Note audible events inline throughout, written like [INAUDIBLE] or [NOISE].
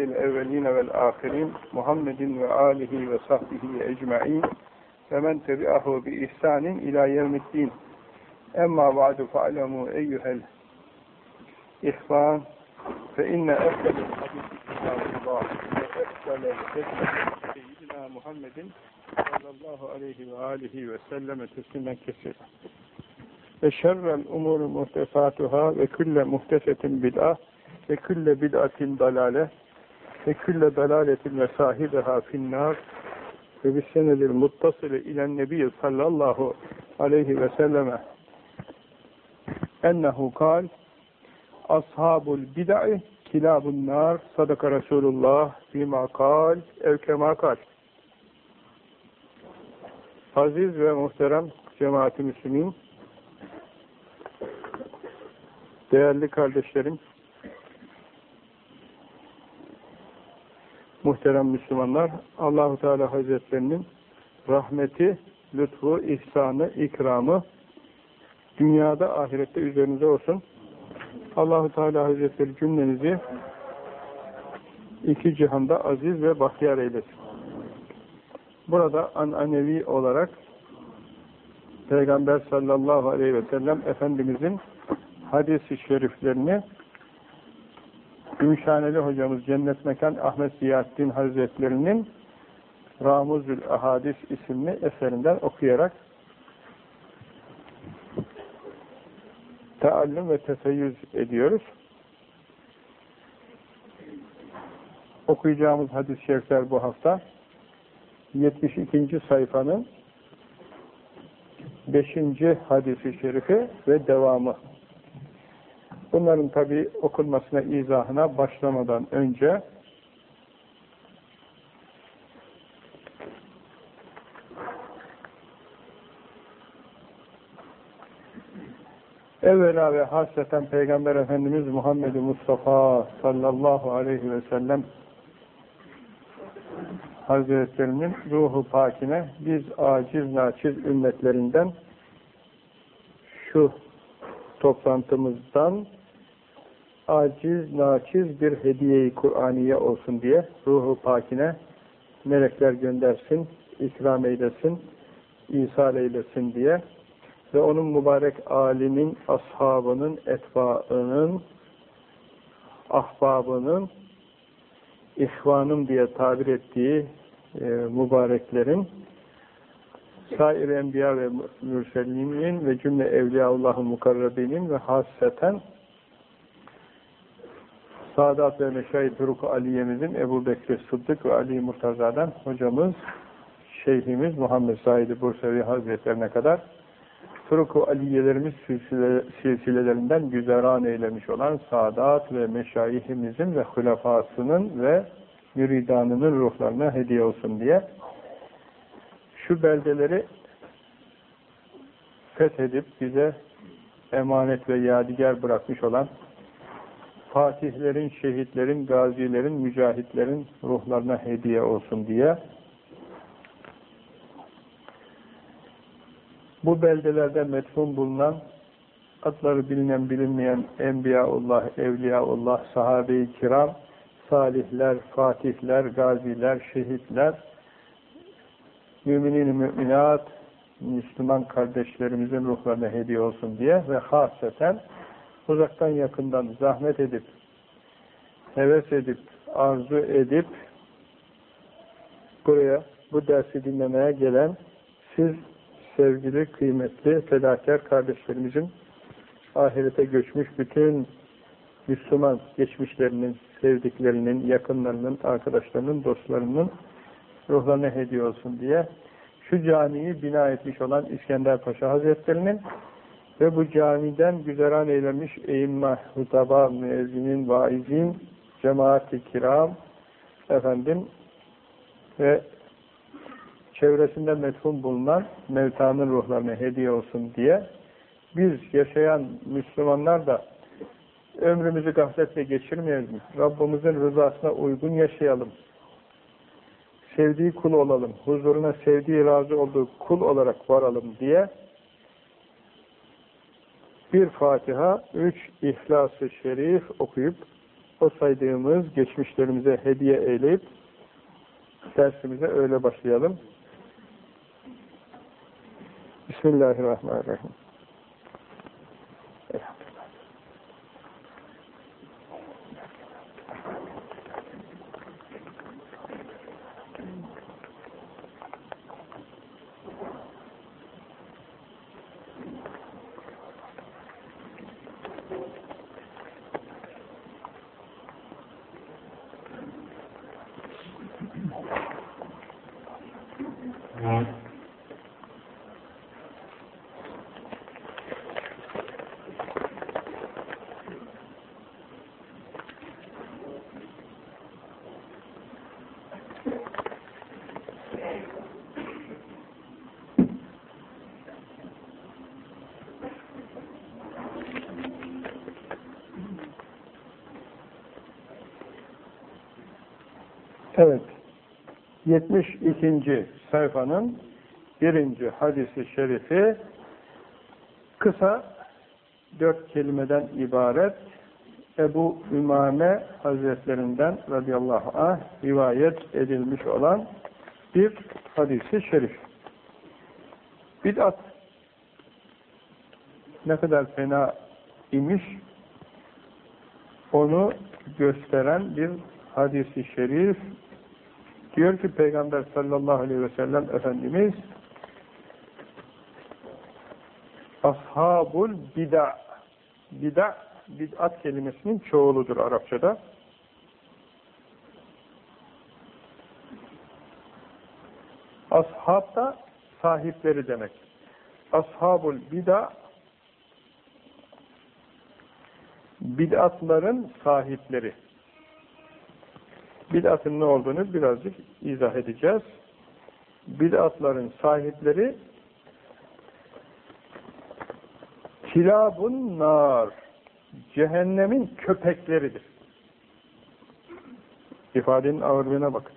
الأولين والآخرين محمد وآله وصحبه أجمعين ومن تبعه بإحسان إلى يوم الدين أما بعد فاعلموا أيها الإخوان فإن أفضل الحديث كتاب الله وأفضل الهدى سيدنا محمد صلى الله عليه وآله وسلم تسليما كثيرا وشر الأمور محدثاتها وكل محدثة بدعة ve külle bid'atin dalale ve külle dalaletin ve sahibiha finnar ve bisenedil muttasili ilen nebiyyü sallallahu aleyhi ve selleme. Ennehu kal ashabul bid'i kilabun nar sadaka Resulullah bima kal ev kema kal. Aziz ve muhterem cemaat-i müslümin değerli kardeşlerim muhterem Müslümanlar, Allahu Teala Hazretlerinin rahmeti, lütfu, ihsanı, ikramı dünyada, ahirette üzerinize olsun. Allahu Teala Hazretleri cümlenizi iki cihanda aziz ve bahtiyar eylesin. Burada ananevi olarak Peygamber sallallahu aleyhi ve sellem Efendimizin hadis-i şeriflerini Gümüşhaneli hocamız Cennet Mekan Ahmet Ziyaddin Hazretlerinin Ramuzül Ahadis isimli eserinden okuyarak taallüm ve teseyyüz ediyoruz. Okuyacağımız hadis-i şerifler bu hafta 72. sayfanın 5. hadisi şerifi ve devamı. Bunların tabi okunmasına, izahına başlamadan önce evvela ve hasreten Peygamber Efendimiz Muhammed Mustafa sallallahu aleyhi ve sellem Hazretlerinin ruhu pakine biz aciz naçiz ümmetlerinden şu toplantımızdan aciz, naçiz bir hediye-i Kur'aniye olsun diye ruhu pakine melekler göndersin, ikram eylesin, ihsal eylesin diye ve onun mübarek alimin, ashabının, etbaının, ahbabının, ihvanım diye tabir ettiği e, mübareklerin sair enbiya ve mürselinin ve cümle evliyaullah'ın mukarrabinin ve hasreten Sadat ve Meşahit Turuk Aliye'mizin Ebu Bekir Sıddık ve Ali Murtaza'dan hocamız, şeyhimiz Muhammed Said Bursevi Hazretlerine kadar Turuk-u Aliyelerimiz silsile, silsilelerinden güzeran eylemiş olan Sadat ve Meşayihimizin ve hulafasının ve müridanının ruhlarına hediye olsun diye şu beldeleri fethedip bize emanet ve yadigar bırakmış olan fatihlerin, şehitlerin, gazilerin, mücahitlerin ruhlarına hediye olsun diye. Bu beldelerde metfun bulunan adları bilinen bilinmeyen Enbiyaullah, Evliyaullah, sahabe-i kiram, salihler, fatihler, gaziler, şehitler, müminin müminat, Müslüman kardeşlerimizin ruhlarına hediye olsun diye ve hasreten uzaktan yakından zahmet edip, heves edip, arzu edip buraya bu dersi dinlemeye gelen siz sevgili, kıymetli, fedakar kardeşlerimizin ahirete göçmüş bütün Müslüman geçmişlerinin, sevdiklerinin, yakınlarının, arkadaşlarının, dostlarının ruhlarına hediye olsun diye şu camiyi bina etmiş olan İskender Paşa Hazretleri'nin ve bu camiden güzeran eylemiş eğimma, hutaba, müezzinin, vaizin, cemaat-i kiram, efendim ve çevresinde methum bulunan mevtanın ruhlarına hediye olsun diye biz yaşayan Müslümanlar da ömrümüzü gafletle geçirmeyelim. Rabbimizin rızasına uygun yaşayalım. Sevdiği kul olalım. Huzuruna sevdiği, razı olduğu kul olarak varalım diye bir Fatiha, üç İhlas-ı Şerif okuyup o saydığımız geçmişlerimize hediye eyleyip dersimize öyle başlayalım. Bismillahirrahmanirrahim. Evet. 72. sayfanın birinci hadisi şerifi kısa dört kelimeden ibaret Ebu Ümame Hazretlerinden radıyallahu anh rivayet edilmiş olan bir hadisi şerif. Bid'at ne kadar fena imiş onu gösteren bir hadisi şerif diyor ki Peygamber sallallahu aleyhi ve sellem Efendimiz Ashabul bid'a bid'a bid'at kelimesinin çoğuludur Arapçada. Ashab da sahipleri demek. Ashabul bid'a bid'atların sahipleri. Bid'atın ne olduğunu birazcık izah edeceğiz. Bid'atların sahipleri kilabun nar cehennemin köpekleridir. İfadenin ağırlığına bakın.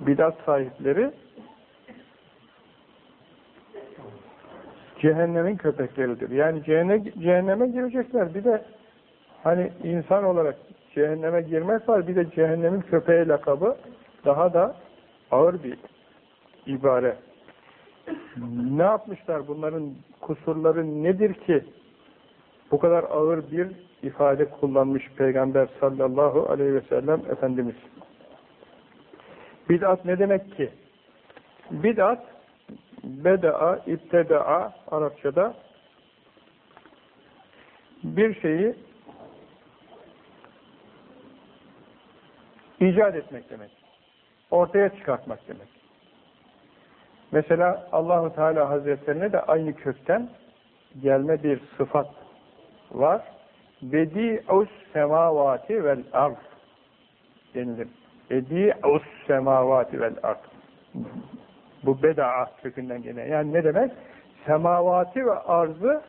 Bidat sahipleri cehennemin köpekleridir. Yani cehenneme, cehenneme girecekler. Bir de hani insan olarak cehenneme girmek var. Bir de cehennemin köpeği lakabı daha da ağır bir ibare. Ne yapmışlar? Bunların kusurları nedir ki bu kadar ağır bir ifade kullanmış Peygamber sallallahu aleyhi ve sellem Efendimiz. Bid'at ne demek ki? Bid'at beda'a, ibteda'a Arapçada bir şeyi icat etmek demek. Ortaya çıkartmak demek. Mesela Allahu Teala Hazretlerine de aynı kökten gelme bir sıfat var. Bedi'us semavati vel ard denilir. Bedi'us semavati vel ard. Bu beda'a kökünden gelen. Yani ne demek? Semavati ve arzı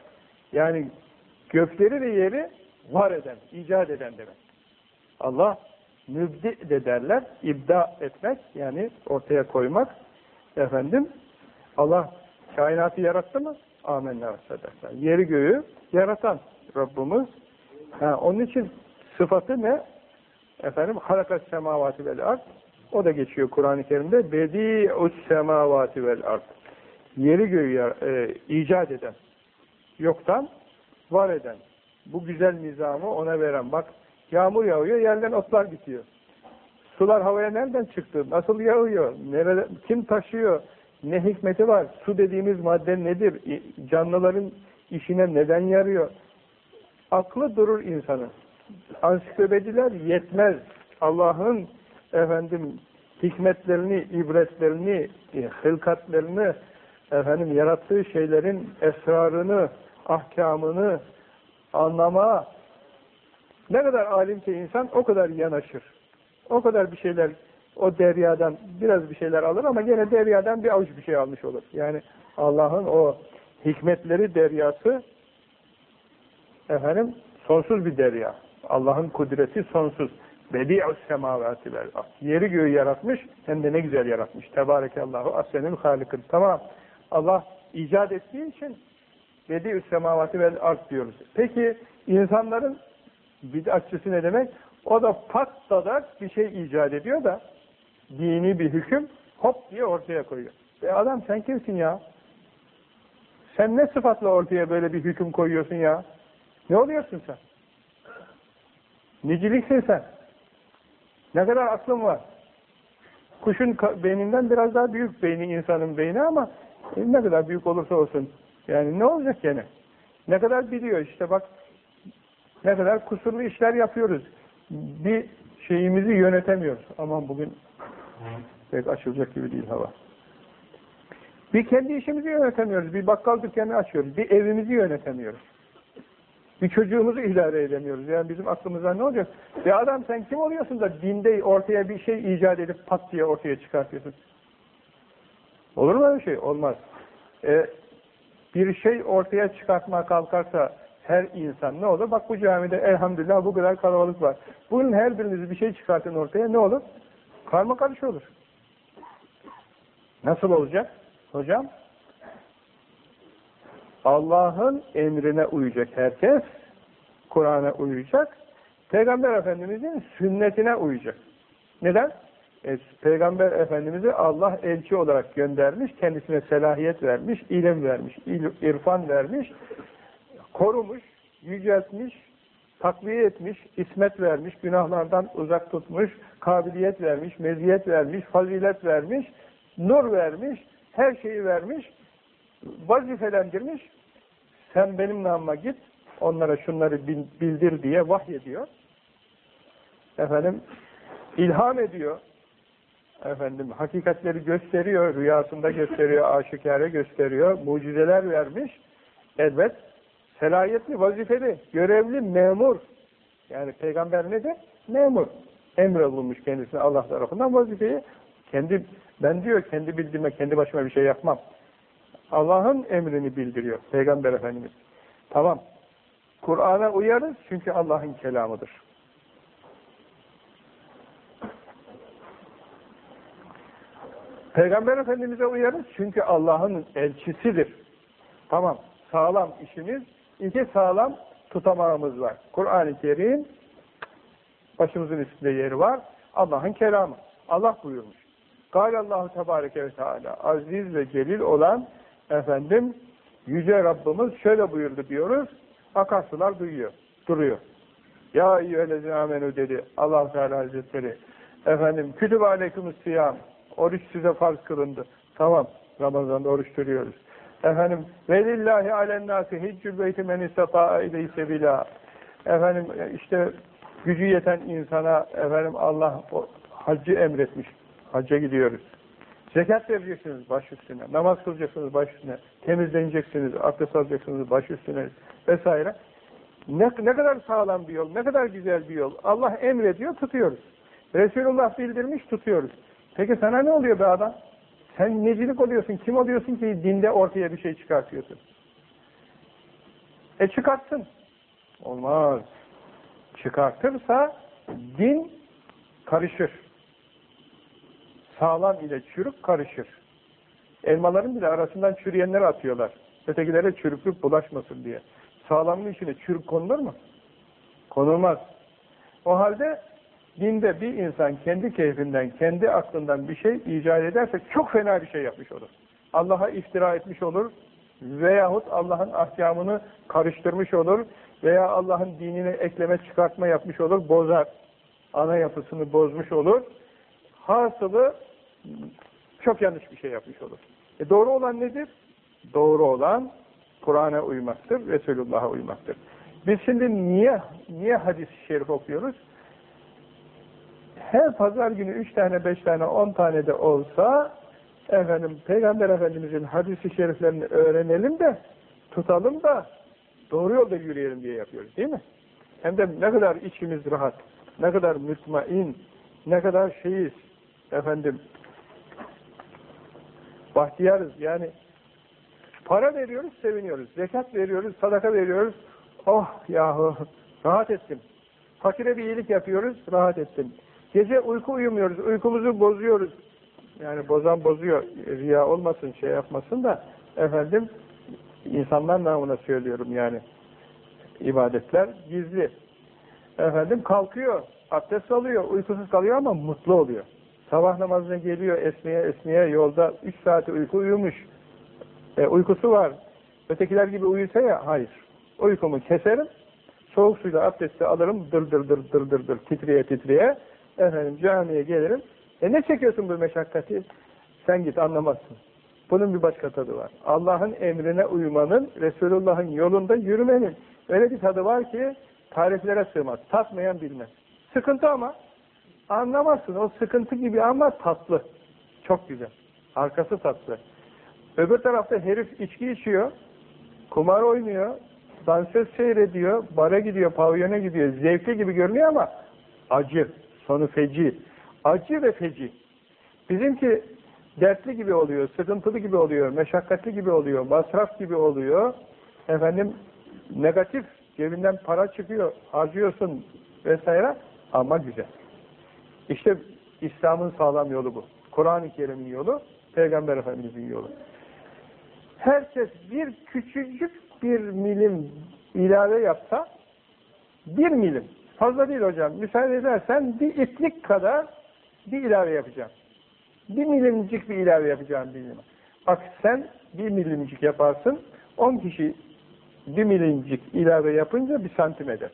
yani gökleri ve yeri var eden, icat eden demek. Allah mübdi de derler. İbda etmek yani ortaya koymak. Efendim Allah kainatı yarattı mı? Amenna sadaka. Yeri göğü yaratan Rabbimiz. Ha, onun için sıfatı ne? Efendim halakas semavati vel ard. O da geçiyor Kur'an-ı Kerim'de. Bedi'us semavati vel ard. Yeri göğü e, icat eden. Yoktan var eden. Bu güzel nizamı ona veren. Bak Yağmur yağıyor, yerden otlar bitiyor. Sular havaya nereden çıktı? Nasıl yağıyor? Nerede, kim taşıyor? Ne hikmeti var? Su dediğimiz madde nedir? Canlıların işine neden yarıyor? Aklı durur insanın. Ansiklopediler yetmez. Allah'ın efendim hikmetlerini, ibretlerini, e, hılkatlerini, efendim yarattığı şeylerin esrarını, ahkamını anlama ne kadar alimse insan o kadar yanaşır. O kadar bir şeyler o deryadan biraz bir şeyler alır ama gene deryadan bir avuç bir şey almış olur. Yani Allah'ın o hikmetleri deryası efendim sonsuz bir derya. Allah'ın kudreti sonsuz. Bedi'us semavati vel Yeri göğü yaratmış hem de ne güzel yaratmış. Tebarekallahu ahsenül halikın. Tamam. Allah icat ettiği için Bedi'us semavati vel ard diyoruz. Peki insanların Bid'atçısı ne demek? O da patladak bir şey icat ediyor da dini bir hüküm hop diye ortaya koyuyor. E adam sen kimsin ya? Sen ne sıfatla ortaya böyle bir hüküm koyuyorsun ya? Ne oluyorsun sen? Niciliksin sen. Ne kadar aklın var? Kuşun beyninden biraz daha büyük beyni insanın beyni ama ne kadar büyük olursa olsun. Yani ne olacak gene? Ne kadar biliyor işte bak ne kadar kusurlu işler yapıyoruz. Bir şeyimizi yönetemiyoruz. Aman bugün pek açılacak gibi değil hava. Bir kendi işimizi yönetemiyoruz. Bir bakkal dükkanı açıyoruz. Bir evimizi yönetemiyoruz. Bir çocuğumuzu idare edemiyoruz. Yani bizim aklımıza ne olacak? Ya adam sen kim oluyorsun da dinde ortaya bir şey icat edip pat diye ortaya çıkartıyorsun? Olur mu öyle şey? Olmaz. E, bir şey ortaya çıkartmaya kalkarsa her insan ne olur? Bak bu camide elhamdülillah bu kadar kalabalık var. Bunun her biriniz bir şey çıkartın ortaya ne olur? Karma karış olur. Nasıl olacak? Hocam Allah'ın emrine uyacak herkes, Kur'an'a uyacak, Peygamber Efendimiz'in sünnetine uyacak. Neden? E, Peygamber Efendimiz'i Allah elçi olarak göndermiş, kendisine selahiyet vermiş, ilim vermiş, il, irfan vermiş, korumuş, yüceltmiş, takviye etmiş, ismet vermiş, günahlardan uzak tutmuş, kabiliyet vermiş, meziyet vermiş, fazilet vermiş, nur vermiş, her şeyi vermiş, vazifelendirmiş, sen benim namıma git, onlara şunları bildir diye vahyediyor. Efendim, ilham ediyor. Efendim, hakikatleri gösteriyor, rüyasında gösteriyor, [LAUGHS] aşikare gösteriyor, mucizeler vermiş. Evet, selayetli, vazifeli, görevli, memur. Yani peygamber nedir? Memur. Emrolunmuş kendisine Allah tarafından vazifeyi. Kendi, ben diyor kendi bildiğime, kendi başıma bir şey yapmam. Allah'ın emrini bildiriyor Peygamber Efendimiz. Tamam. Kur'an'a uyarız çünkü Allah'ın kelamıdır. Peygamber Efendimiz'e uyarız çünkü Allah'ın elçisidir. Tamam. Sağlam işimiz. İki sağlam tutamağımız var. Kur'an-ı Kerim başımızın üstünde yeri var. Allah'ın kelamı. Allah buyurmuş. Allahu Tebareke ve Teala aziz ve celil olan efendim Yüce Rabbimiz şöyle buyurdu diyoruz. Akarsular duyuyor, duruyor. Ya eyyühellezine amenü dedi allah Teala Hazretleri. Efendim kütüb aleykümüs siyam. Oruç size farz kılındı. Tamam. Ramazan'da oruç duruyoruz. Efendim velillahi alennâsi hiccül beyti men istata'a ileyhi sebila. Efendim işte gücü yeten insana efendim Allah o, haccı emretmiş. Hacca gidiyoruz. Zekat vereceksiniz baş üstüne, namaz kılacaksınız baş üstüne, temizleneceksiniz, abdest alacaksınız baş üstüne vesaire. Ne, ne kadar sağlam bir yol, ne kadar güzel bir yol. Allah emrediyor, tutuyoruz. Resulullah bildirmiş, tutuyoruz. Peki sana ne oluyor be adam? Sen necilik oluyorsun, kim oluyorsun ki dinde ortaya bir şey çıkartıyorsun? E çıkartsın. Olmaz. Çıkartırsa din karışır sağlam ile çürük karışır. Elmaların bile arasından çürüyenleri atıyorlar. Ötekilere çürüklük bulaşmasın diye. Sağlamlığın içine çürük konulur mu? Konulmaz. O halde dinde bir insan kendi keyfinden, kendi aklından bir şey icat ederse çok fena bir şey yapmış olur. Allah'a iftira etmiş olur veyahut Allah'ın ahkamını karıştırmış olur veya Allah'ın dinine ekleme çıkartma yapmış olur, bozar. Ana yapısını bozmuş olur. Hasılı çok yanlış bir şey yapmış olur. E doğru olan nedir? Doğru olan Kur'an'a uymaktır, Resulullah'a uymaktır. Biz şimdi niye niye hadis-i şerif okuyoruz? Her pazar günü üç tane, beş tane, on tane de olsa efendim Peygamber Efendimiz'in hadis-i şeriflerini öğrenelim de tutalım da doğru yolda yürüyelim diye yapıyoruz değil mi? Hem de ne kadar içimiz rahat, ne kadar mütmain, ne kadar şeyiz, efendim bahtiyarız. Yani para veriyoruz seviniyoruz zekat veriyoruz sadaka veriyoruz. Oh yahu rahat ettim. Fakire bir iyilik yapıyoruz rahat ettim gece uyku uyumuyoruz uykumuzu bozuyoruz yani bozan bozuyor riya olmasın şey yapmasın da efendim insanlar namına söylüyorum yani ibadetler gizli Efendim kalkıyor, abdest alıyor, uykusuz kalıyor ama mutlu oluyor. Sabah namazına geliyor esneye esneye yolda 3 saati uyku uyumuş. E, uykusu var. Ötekiler gibi uyusa ya hayır. Uykumu keserim. Soğuk suyla abdesti alırım. Dır dır dır dır dır dır titreye titreye. Efendim camiye gelirim. E ne çekiyorsun bu meşakkati? Sen git anlamazsın. Bunun bir başka tadı var. Allah'ın emrine uymanın, Resulullah'ın yolunda yürümenin öyle bir tadı var ki tariflere sığmaz. Tatmayan bilmez. Sıkıntı ama anlamazsın. O sıkıntı gibi ama tatlı. Çok güzel. Arkası tatlı. Öbür tarafta herif içki içiyor, kumar oynuyor, dansöz seyrediyor, bara gidiyor, pavyona gidiyor. Zevkli gibi görünüyor ama acı, sonu feci. Acı ve feci. Bizimki dertli gibi oluyor, sıkıntılı gibi oluyor, meşakkatli gibi oluyor, masraf gibi oluyor. Efendim negatif, cebinden para çıkıyor, harcıyorsun vesaire ama güzel. İşte İslam'ın sağlam yolu bu. Kur'an-ı Kerim'in yolu, Peygamber Efendimiz'in yolu. Herkes bir küçücük bir milim ilave yapsa, bir milim, fazla değil hocam, müsaade edersen bir itlik kadar bir ilave yapacağım. Bir milimcik bir ilave yapacağım bir milim. Bak sen bir milimcik yaparsın, on kişi bir milimcik ilave yapınca bir santim eder.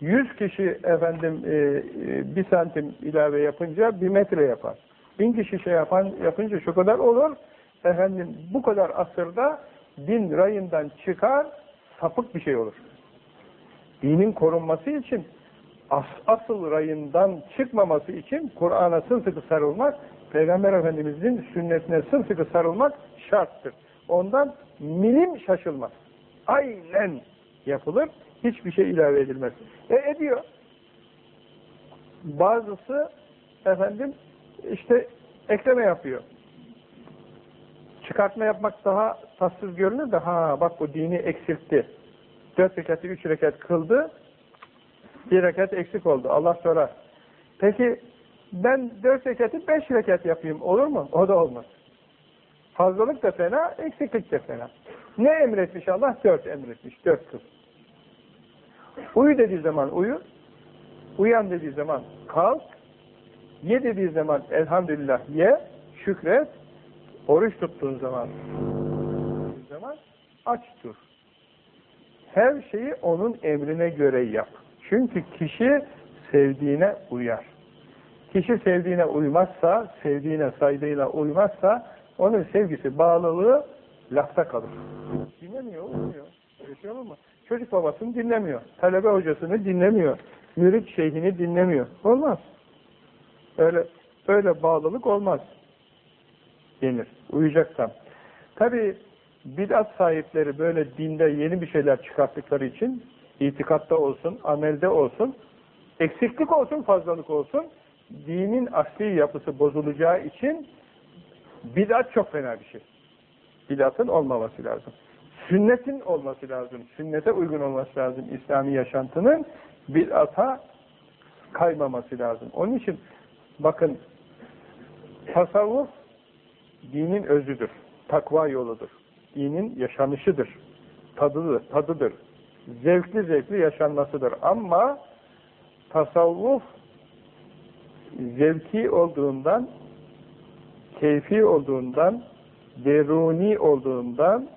Yüz kişi efendim e, e, bir santim ilave yapınca bir metre yapar. Bin kişi şey yapan yapınca şu kadar olur. Efendim bu kadar asırda din rayından çıkar, sapık bir şey olur. Dinin korunması için as, asıl rayından çıkmaması için Kur'an'a sımsıkı sarılmak, Peygamber Efendimiz'in sünnetine sımsıkı sarılmak şarttır. Ondan milim şaşılmaz. Aynen yapılır, hiçbir şey ilave edilmez. E ediyor. Bazısı efendim işte ekleme yapıyor. Çıkartma yapmak daha tatsız görünür de ha bak bu dini eksiltti. Dört rekatı üç rekat kıldı, bir rekat eksik oldu. Allah sorar. Peki ben dört rekatı beş rekat yapayım olur mu? O da olmaz. Fazlalık da fena, eksiklik de fena. Ne emretmiş Allah? Dört emretmiş. Dört kıl. Uyu dediği zaman uyu. Uyan dediği zaman kalk. Ye dediği zaman elhamdülillah ye. Şükret. Oruç tuttuğun zaman zaman aç dur. Her şeyi onun emrine göre yap. Çünkü kişi sevdiğine uyar. Kişi sevdiğine uymazsa, sevdiğine, saydığına uymazsa onun sevgisi, bağlılığı lafta kalır. Dinlemiyor, şey olur mu? Çocuk babasını dinlemiyor. Talebe hocasını dinlemiyor. Mürit şeyhini dinlemiyor. Olmaz. Öyle öyle bağlılık olmaz. Denir. Uyuyacaksam. Tabi bid'at sahipleri böyle dinde yeni bir şeyler çıkarttıkları için itikatta olsun, amelde olsun, eksiklik olsun, fazlalık olsun, dinin asli yapısı bozulacağı için bid'at çok fena bir şey. Bid'atın olmaması lazım. Sünnetin olması lazım. Sünnete uygun olması lazım. İslami yaşantının bid'ata kaymaması lazım. Onun için bakın tasavvuf dinin özüdür. Takva yoludur. Dinin yaşanışıdır. Tadıdır, tadıdır. Zevkli zevkli yaşanmasıdır. Ama tasavvuf zevki olduğundan, keyfi olduğundan, deruni olduğundan,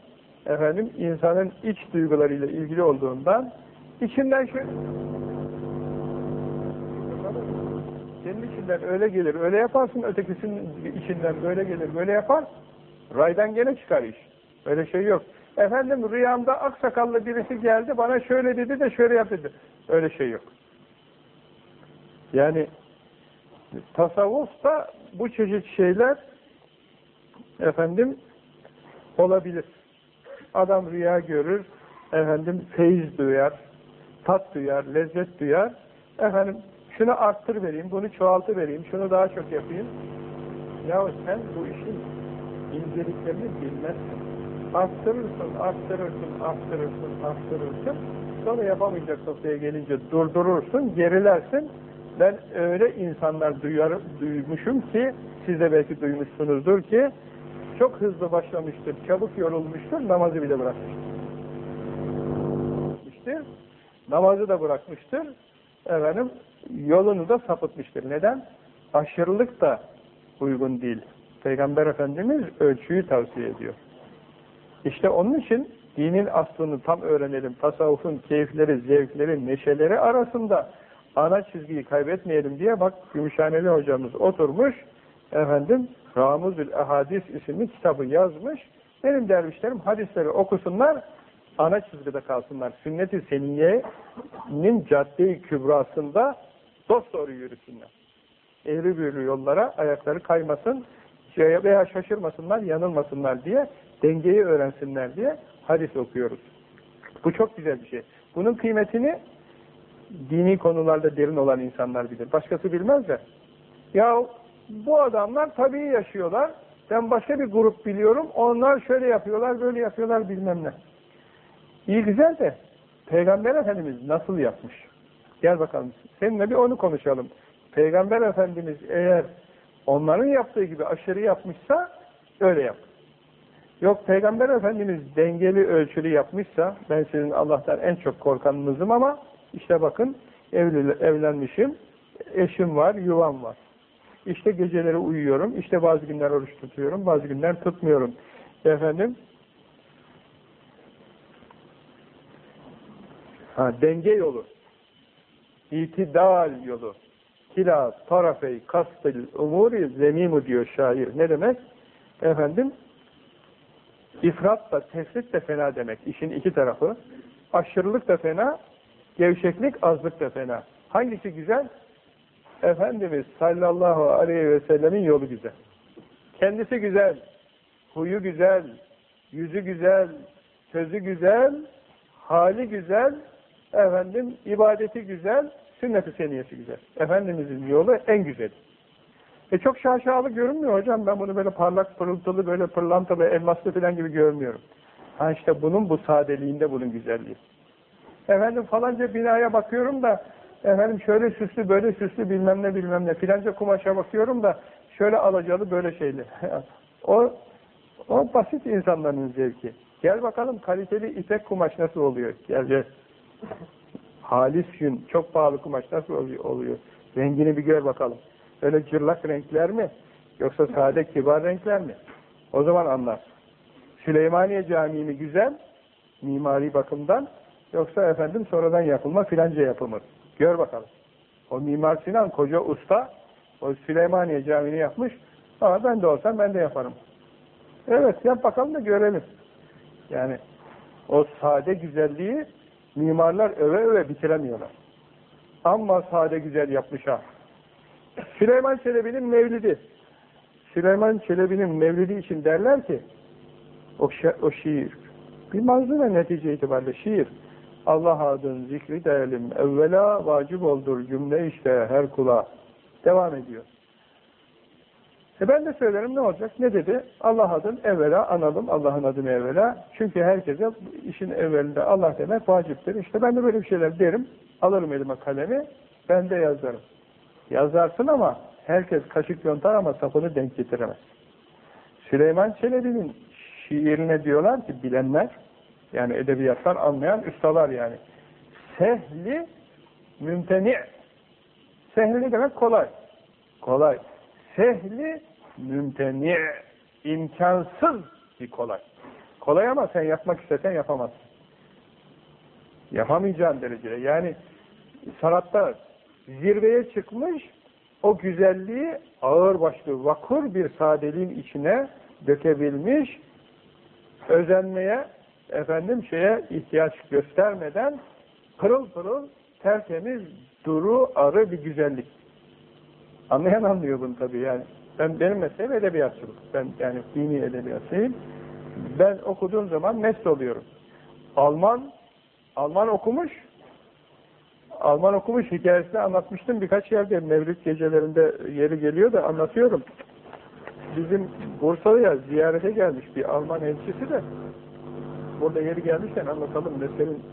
efendim insanın iç duygularıyla ilgili olduğundan, içinden şöyle senin içinden öyle gelir, öyle yaparsın, ötekisinin içinden böyle gelir, böyle yapar, raydan gene çıkar iş. Öyle şey yok. Efendim rüyamda aksakallı birisi geldi, bana şöyle dedi de şöyle yap dedi. Öyle şey yok. Yani tasavvufta bu çeşit şeyler efendim olabilir. Adam rüya görür, efendim feyiz duyar, tat duyar, lezzet duyar. Efendim şunu arttır vereyim, bunu çoğaltı vereyim, şunu daha çok yapayım. Ya sen bu işin inceliklerini bilmezsin. Arttırırsın, arttırırsın, arttırırsın, arttırırsın. Sonra yapamayacak noktaya gelince durdurursun, gerilersin. Ben öyle insanlar duyar, duymuşum ki, siz de belki duymuşsunuzdur ki, çok hızlı başlamıştır, çabuk yorulmuştur, namazı bile bırakmıştır. Namazı da bırakmıştır. Efendim, yolunu da sapıtmıştır. Neden? Aşırılık da uygun değil. Peygamber Efendimiz ölçüyü tavsiye ediyor. İşte onun için dinin aslını tam öğrenelim. Tasavvufun keyifleri, zevkleri, neşeleri arasında ana çizgiyi kaybetmeyelim diye bak Gümüşhaneli hocamız oturmuş efendim Ramuzül Ehadis isimli kitabı yazmış. Benim dervişlerim hadisleri okusunlar ana çizgide kalsınlar. Sünnet-i Seniyye'nin cadde-i kübrasında dosdoğru yürüsünler. Eğri büğrü yollara ayakları kaymasın veya şaşırmasınlar, yanılmasınlar diye dengeyi öğrensinler diye hadis okuyoruz. Bu çok güzel bir şey. Bunun kıymetini dini konularda derin olan insanlar bilir. Başkası bilmez de. Ya bu adamlar tabii yaşıyorlar. Ben başka bir grup biliyorum. Onlar şöyle yapıyorlar, böyle yapıyorlar bilmem ne. İyi güzel de Peygamber Efendimiz nasıl yapmış? Gel bakalım. Seninle bir onu konuşalım. Peygamber Efendimiz eğer onların yaptığı gibi aşırı yapmışsa öyle yap. Yok Peygamber Efendimiz dengeli ölçülü yapmışsa ben sizin Allah'tan en çok korkanınızım ama işte bakın evli, evlenmişim, eşim var, yuvam var. İşte geceleri uyuyorum, işte bazı günler oruç tutuyorum, bazı günler tutmuyorum. Efendim, ha, denge yolu, itidal yolu, kila tarafey kastil umuri zemimu diyor şair. Ne demek? Efendim, ifrat da tefrit de fena demek. İşin iki tarafı. Aşırılık da fena, gevşeklik, azlık da fena. Hangisi güzel? Efendimiz sallallahu aleyhi ve sellemin yolu güzel. Kendisi güzel, huyu güzel, yüzü güzel, sözü güzel, hali güzel, efendim ibadeti güzel, sünnet-i seniyesi güzel. Efendimizin yolu en güzel. E çok şaşalı görünmüyor hocam. Ben bunu böyle parlak, pırıltılı, böyle pırlantalı, elmaslı falan gibi görmüyorum. Ha işte bunun bu sadeliğinde bunun güzelliği. Efendim falanca binaya bakıyorum da efendim şöyle süslü, böyle süslü bilmem ne bilmem ne. Filanca kumaşa bakıyorum da şöyle alacalı, böyle şeyli. [LAUGHS] o, o basit insanların zevki. Gel bakalım kaliteli ipek kumaş nasıl oluyor? Gel gel. Halis yün, çok pahalı kumaş nasıl oluyor? Rengini bir gör bakalım. Öyle cırlak renkler mi? Yoksa sade kibar renkler mi? O zaman anlar. Süleymaniye Camii mi güzel? Mimari bakımdan. Yoksa efendim sonradan yapılma filanca yapımı. Gör bakalım. O Mimar Sinan koca usta o Süleymaniye Camii'ni yapmış. Ama ben de olsam ben de yaparım. Evet yap bakalım da görelim. Yani o sade güzelliği mimarlar öve öve bitiremiyorlar. Ama sade güzel yapmış ha. Süleyman Çelebi'nin mevlidi. Süleyman Çelebi'nin mevlidi için derler ki o, o şiir. Bir manzuma netice itibariyle şiir. Allah adın zikri değelim. Evvela vacip oldur cümle işte her kula. Devam ediyor. E ben de söylerim ne olacak? Ne dedi? Allah adın evvela analım. Allah'ın adını evvela. Çünkü herkese işin evvelinde Allah demek vaciptir. İşte ben de böyle bir şeyler derim. Alırım elime kalemi. Ben de yazarım. Yazarsın ama herkes kaşık yontar ama sapını denk getiremez. Süleyman Çelebi'nin şiirine diyorlar ki bilenler, yani edebiyattan anlayan ustalar yani. Sehli mümteni. Sehli demek kolay. Kolay. Sehli mümteni. imkansız bir kolay. Kolay ama sen yapmak istesen yapamazsın. Yapamayacağın derecede. Yani sanatta zirveye çıkmış, o güzelliği ağırbaşlı, vakur bir sadeliğin içine dökebilmiş, özenmeye, efendim şeye ihtiyaç göstermeden pırıl pırıl, tertemiz, duru, arı bir güzellik. Anlayan anlıyor bunu tabii yani. Ben benim mesleğim edebiyatçılık. Ben yani dini edebiyatçıyım. Ben okuduğum zaman mest oluyorum. Alman Alman okumuş, Alman okumuş hikayesini anlatmıştım birkaç yerde Mevlüt gecelerinde yeri geliyor da anlatıyorum. Bizim Bursa'ya ziyarete gelmiş bir Alman elçisi de burada yeri gelmişken anlatalım meselenin,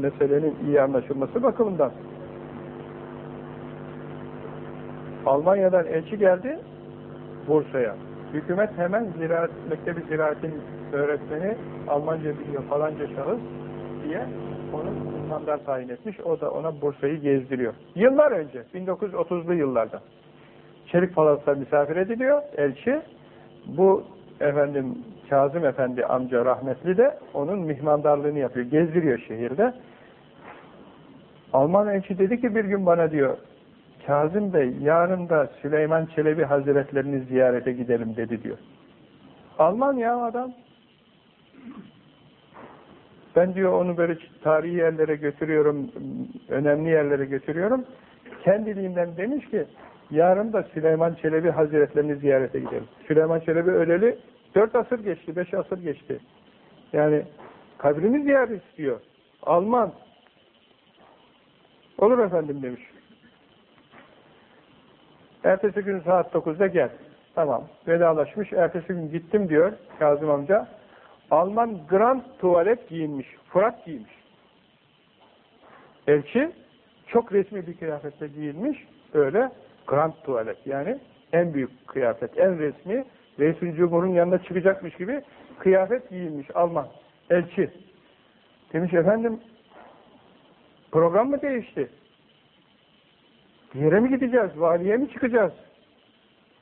meselenin iyi anlaşılması bakımından. Almanya'dan elçi geldi Bursa'ya. Hükümet hemen ziraat, mektebi ziraatin öğretmeni Almanca biliyor falanca şahıs diye onu mihmandar tayin etmiş. O da ona Bursa'yı gezdiriyor. Yıllar önce, 1930'lu yıllarda. Çelik Palas'ta misafir ediliyor elçi. Bu efendim Kazım Efendi amca rahmetli de onun mihmandarlığını yapıyor. Gezdiriyor şehirde. Alman elçi dedi ki bir gün bana diyor Kazım Bey yarın da Süleyman Çelebi Hazretlerini ziyarete gidelim dedi diyor. Alman ya adam. Ben diyor onu böyle tarihi yerlere götürüyorum, önemli yerlere götürüyorum. Kendiliğinden demiş ki yarın da Süleyman Çelebi Hazretlerini ziyarete gidelim. Süleyman Çelebi öleli dört asır geçti, beş asır geçti. Yani kabrini ziyaret istiyor. Alman. Olur efendim demiş. Ertesi gün saat 9'da gel. Tamam. Vedalaşmış. Ertesi gün gittim diyor Kazım amca. Alman grand tuvalet giyinmiş. Fırat giymiş. Elçi çok resmi bir kıyafetle giyinmiş. Öyle grand tuvalet yani en büyük kıyafet, en resmi Reis-i Cumhur'un yanına çıkacakmış gibi kıyafet giyinmiş Alman. Elçi. Demiş efendim program mı değişti? Bir yere mi gideceğiz? Valiye mi çıkacağız?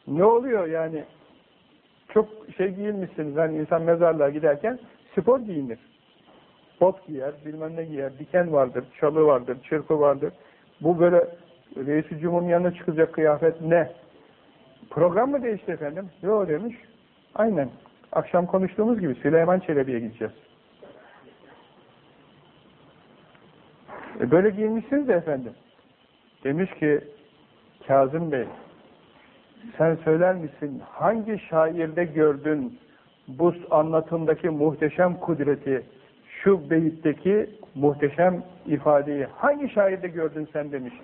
Ne oluyor yani? Çok şey giyinmişsiniz. Hani insan mezarlığa giderken spor giyinir. Bot giyer, bilmem ne giyer, diken vardır, çalı vardır, çırpı vardır. Bu böyle reis cumhurun yanına çıkacak kıyafet ne? Program mı değişti efendim? Yok demiş. Aynen. Akşam konuştuğumuz gibi Süleyman Çelebi'ye gideceğiz. E böyle giyinmişsiniz de efendim. Demiş ki Kazım Bey sen söyler misin hangi şairde gördün bu anlatımdaki muhteşem kudreti şu beyitteki muhteşem ifadeyi hangi şairde gördün sen demiş.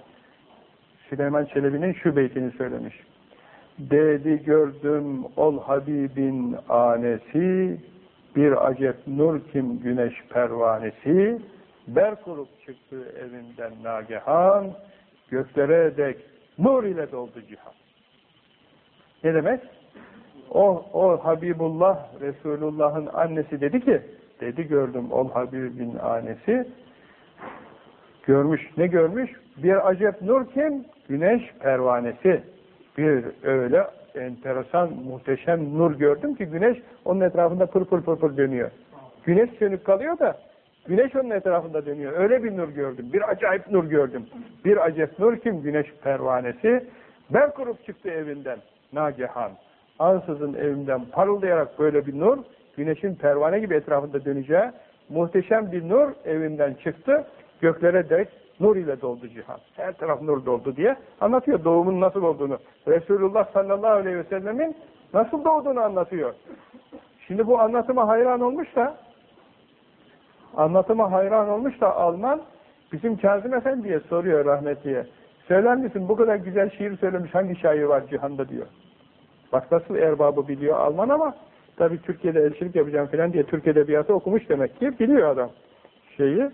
Süleyman Çelebi'nin şu beytini söylemiş. Dedi gördüm ol Habibin anesi bir acep nur kim güneş pervanesi ber kurup çıktı evinden nagehan göklere dek nur ile doldu cihan. Ne demek? O, o Habibullah Resulullah'ın annesi dedi ki, dedi gördüm ol Habibin annesi, görmüş, ne görmüş? Bir acep nur kim? Güneş pervanesi. Bir öyle enteresan, muhteşem nur gördüm ki güneş onun etrafında pır pır pır pır dönüyor. Güneş sönük kalıyor da güneş onun etrafında dönüyor. Öyle bir nur gördüm. Bir acayip nur gördüm. Bir acep nur kim? Güneş pervanesi. Ben kurup çıktı evinden nagehan. Ansızın evinden parıldayarak böyle bir nur, güneşin pervane gibi etrafında döneceği muhteşem bir nur evinden çıktı. Göklere dek nur ile doldu cihan. Her taraf nur doldu diye anlatıyor doğumun nasıl olduğunu. Resulullah sallallahu aleyhi ve sellemin nasıl doğduğunu anlatıyor. Şimdi bu anlatıma hayran olmuş da anlatıma hayran olmuş da Alman bizim Kazım Efendi'ye soruyor rahmetliye. Söyler misin bu kadar güzel şiir söylemiş hangi şair var cihanda diyor. Bak nasıl erbabı biliyor Alman ama tabii Türkiye'de elçilik yapacağım falan diye Türk Edebiyatı okumuş demek ki biliyor adam şeyi.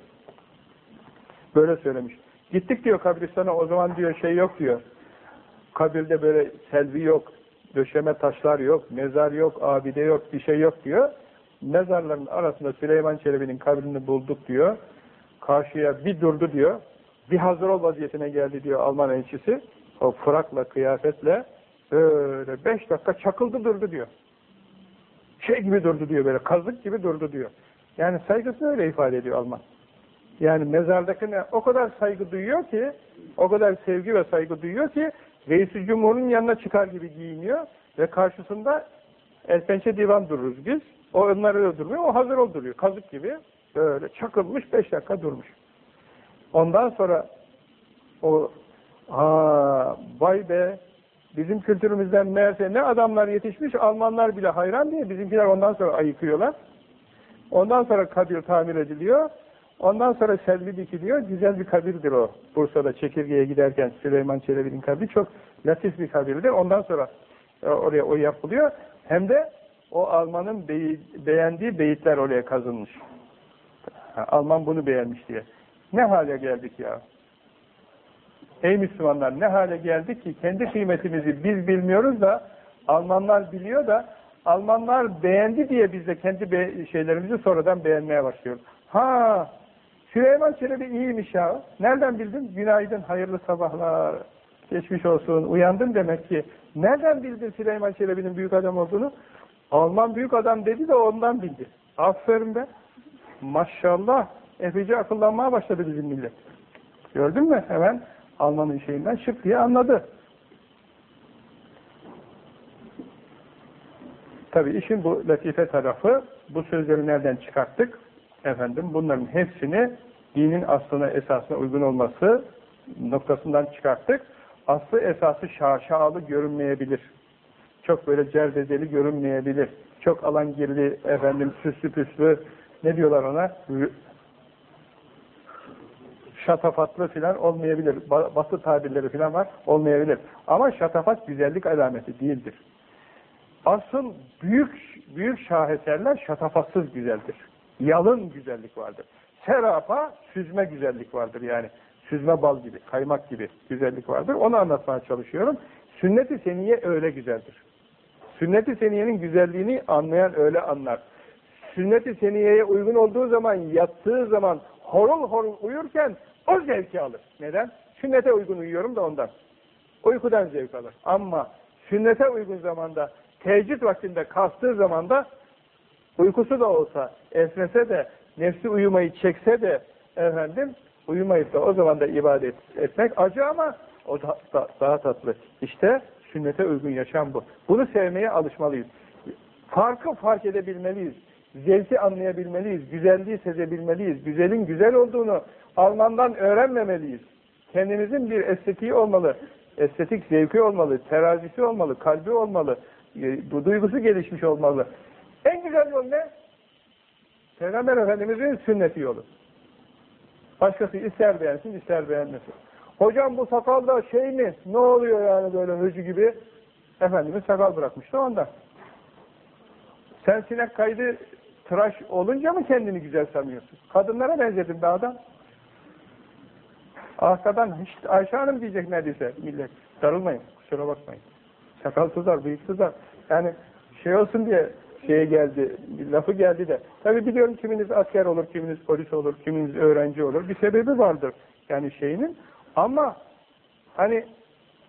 Böyle söylemiş. Gittik diyor kabristana o zaman diyor şey yok diyor. Kabirde böyle selvi yok, döşeme taşlar yok, mezar yok, abide yok, bir şey yok diyor. Mezarların arasında Süleyman Çelebi'nin kabrini bulduk diyor. Karşıya bir durdu diyor. Bir hazır ol vaziyetine geldi diyor Alman elçisi. O fırakla, kıyafetle Böyle beş dakika çakıldı durdu diyor. Şey gibi durdu diyor böyle, kazık gibi durdu diyor. Yani saygısını öyle ifade ediyor Alman. Yani mezardakine o kadar saygı duyuyor ki, o kadar sevgi ve saygı duyuyor ki, reisi cumhurun yanına çıkar gibi giyiniyor ve karşısında el pençe divan dururuz biz. O onları öldürmüyor, o hazır olduruyor. Kazık gibi böyle çakılmış beş dakika durmuş. Ondan sonra o ha vay be Bizim kültürümüzden meğerse ne adamlar yetişmiş, Almanlar bile hayran diye bizimkiler ondan sonra ayıkıyorlar. Ondan sonra kabir tamir ediliyor. Ondan sonra selvi dikiliyor. Güzel bir kabirdir o. Bursa'da Çekirge'ye giderken Süleyman Çelebi'nin kabri çok latif bir kabirdir. Ondan sonra e, oraya o yapılıyor. Hem de o Alman'ın beğendiği beyitler oraya kazınmış. Alman bunu beğenmiş diye. Ne hale geldik ya? Ey Müslümanlar ne hale geldik ki kendi kıymetimizi biz bilmiyoruz da Almanlar biliyor da Almanlar beğendi diye biz de kendi şeylerimizi sonradan beğenmeye başlıyoruz. Ha Süleyman Çelebi iyiymiş ya. Nereden bildin? Günaydın, hayırlı sabahlar. Geçmiş olsun, uyandın demek ki. Nereden bildin Süleyman Çelebi'nin büyük adam olduğunu? Alman büyük adam dedi de ondan bildi. Aferin be. Maşallah. Epeyce akıllanmaya başladı bizim millet. Gördün mü? Hemen Alman'ın şeyinden şık diye anladı. Tabi işin bu latife tarafı, bu sözleri nereden çıkarttık? Efendim bunların hepsini dinin aslına esasına uygun olması noktasından çıkarttık. Aslı esası şaşalı görünmeyebilir. Çok böyle cerzedeli görünmeyebilir. Çok alangirli, efendim süslü püslü, ne diyorlar ona? Şatafatlı filan olmayabilir. Batı tabirleri filan var, olmayabilir. Ama şatafat güzellik alameti değildir. Asıl büyük büyük şaheserler şatafatsız güzeldir. Yalın güzellik vardır. Serapa süzme güzellik vardır yani. Süzme bal gibi, kaymak gibi güzellik vardır. Onu anlatmaya çalışıyorum. Sünnet-i seniye öyle güzeldir. Sünnet-i seniyenin güzelliğini anlayan öyle anlar. Sünnet-i seniyeye uygun olduğu zaman, yattığı zaman horul horul uyurken o zevki alır. Neden? Sünnete uygun uyuyorum da ondan. Uykudan zevk alır. Ama sünnete uygun zamanda, teheccüd vaktinde kalktığı zamanda uykusu da olsa, esnese de, nefsi uyumayı çekse de efendim, uyumayıp da o zaman da ibadet etmek acı ama o da, da, daha tatlı. İşte sünnete uygun yaşam bu. Bunu sevmeye alışmalıyız. Farkı fark edebilmeliyiz. Zevki anlayabilmeliyiz. Güzelliği sezebilmeliyiz. Güzelin güzel olduğunu Alman'dan öğrenmemeliyiz. Kendimizin bir estetiği olmalı. Estetik zevki olmalı. Terazisi olmalı. Kalbi olmalı. E, bu duygusu gelişmiş olmalı. En güzel yol ne? Peygamber Efendimiz'in sünneti yolu. Başkası ister beğensin, ister beğenmesin. Hocam bu sakal da şey mi? Ne oluyor yani böyle hıcı gibi? Efendimiz sakal bırakmıştı ondan. Sen sinek kaydı tıraş olunca mı kendini güzel sanıyorsun? Kadınlara benzedin be adam. Arkadan hiç Ayşe Hanım diyecek neredeyse millet. Darılmayın, kusura bakmayın. Sakal tuzar, bıyık tuzar. Yani şey olsun diye şeye geldi, lafı geldi de. Tabi biliyorum kiminiz asker olur, kiminiz polis olur, kiminiz öğrenci olur. Bir sebebi vardır yani şeyinin. Ama hani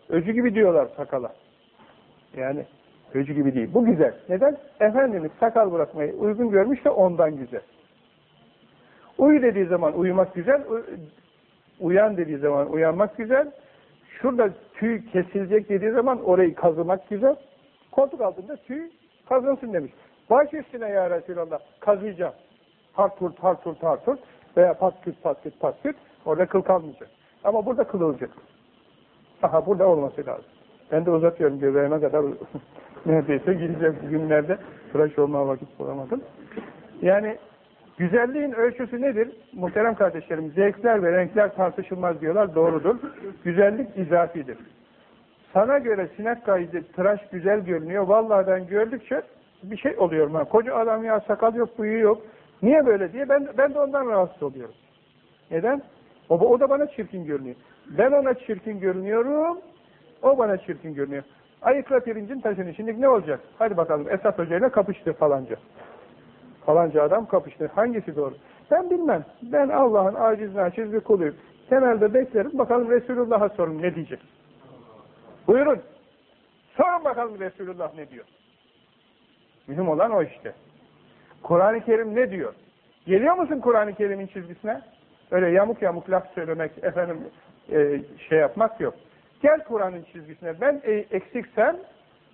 öcü gibi diyorlar sakala. Yani öcü gibi değil. Bu güzel. Neden? Efendimiz sakal bırakmayı uygun görmüş de ondan güzel. Uyu dediği zaman uyumak güzel, uyan dediği zaman uyanmak güzel. Şurada tüy kesilecek dediği zaman orayı kazımak güzel. Koltuk altında tüy kazınsın demiş. Baş üstüne ya Resulallah kazıyacağım. Harturt, harturt, harturt veya patküt, patküt, patküt orada kıl kalmayacak. Ama burada kıl olacak. Aha burada olması lazım. Ben de uzatıyorum göbeğime kadar neredeyse gideceğim günlerde tıraş olmaya vakit bulamadım. Yani güzelliğin ölçüsü nedir? Muhterem kardeşlerim zevkler ve renkler tartışılmaz diyorlar. Doğrudur. Güzellik izafidir. Sana göre sinek kaydı tıraş güzel görünüyor. Vallahi ben gördükçe bir şey oluyorum. Koca adam ya sakal yok, bıyığı yok. Niye böyle diye ben, ben de ondan rahatsız oluyorum. Neden? O, o da bana çirkin görünüyor. Ben ona çirkin görünüyorum, o bana çirkin görünüyor. Ayıkla pirincin taşını. Şimdi ne olacak? Hadi bakalım Esat Hoca ile kapıştı falanca. Falanca adam kapıştı. Hangisi doğru? Ben bilmem. Ben Allah'ın aciz naçiz bir kuluyum. Temelde beklerim. Bakalım Resulullah'a sorun ne diyecek. Buyurun. Sorun bakalım Resulullah ne diyor. Mühim olan o işte. Kur'an-ı Kerim ne diyor? Geliyor musun Kur'an-ı Kerim'in çizgisine? Öyle yamuk yamuk laf söylemek, efendim e, şey yapmak yok. Gel Kur'an'ın çizgisine. Ben e, eksiksem